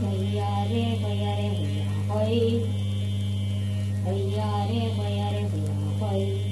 भैया रे भैया रे भैया भाई। भैया रे भैया रे भैया भाई।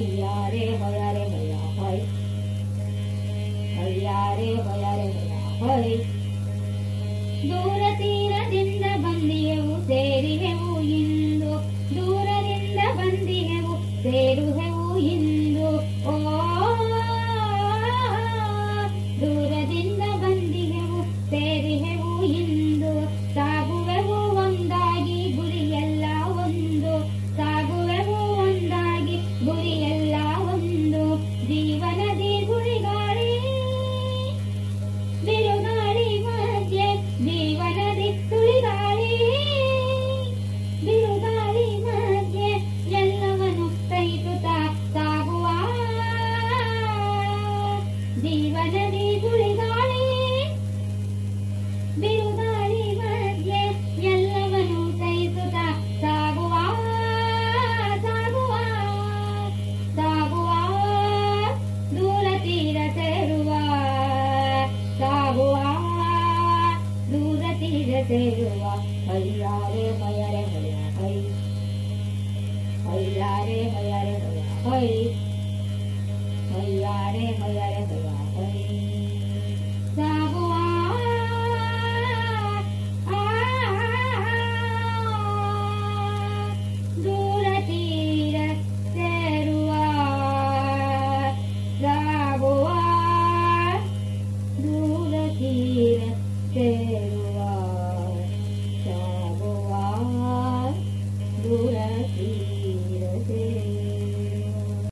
भैया रे भैया रे भैया भाई। भैया रे दूरती சேருவா ஐயாரே மயாரே ஐ ஐயாரே மயாரே ஐ ஐயாரே மயாரே ஐ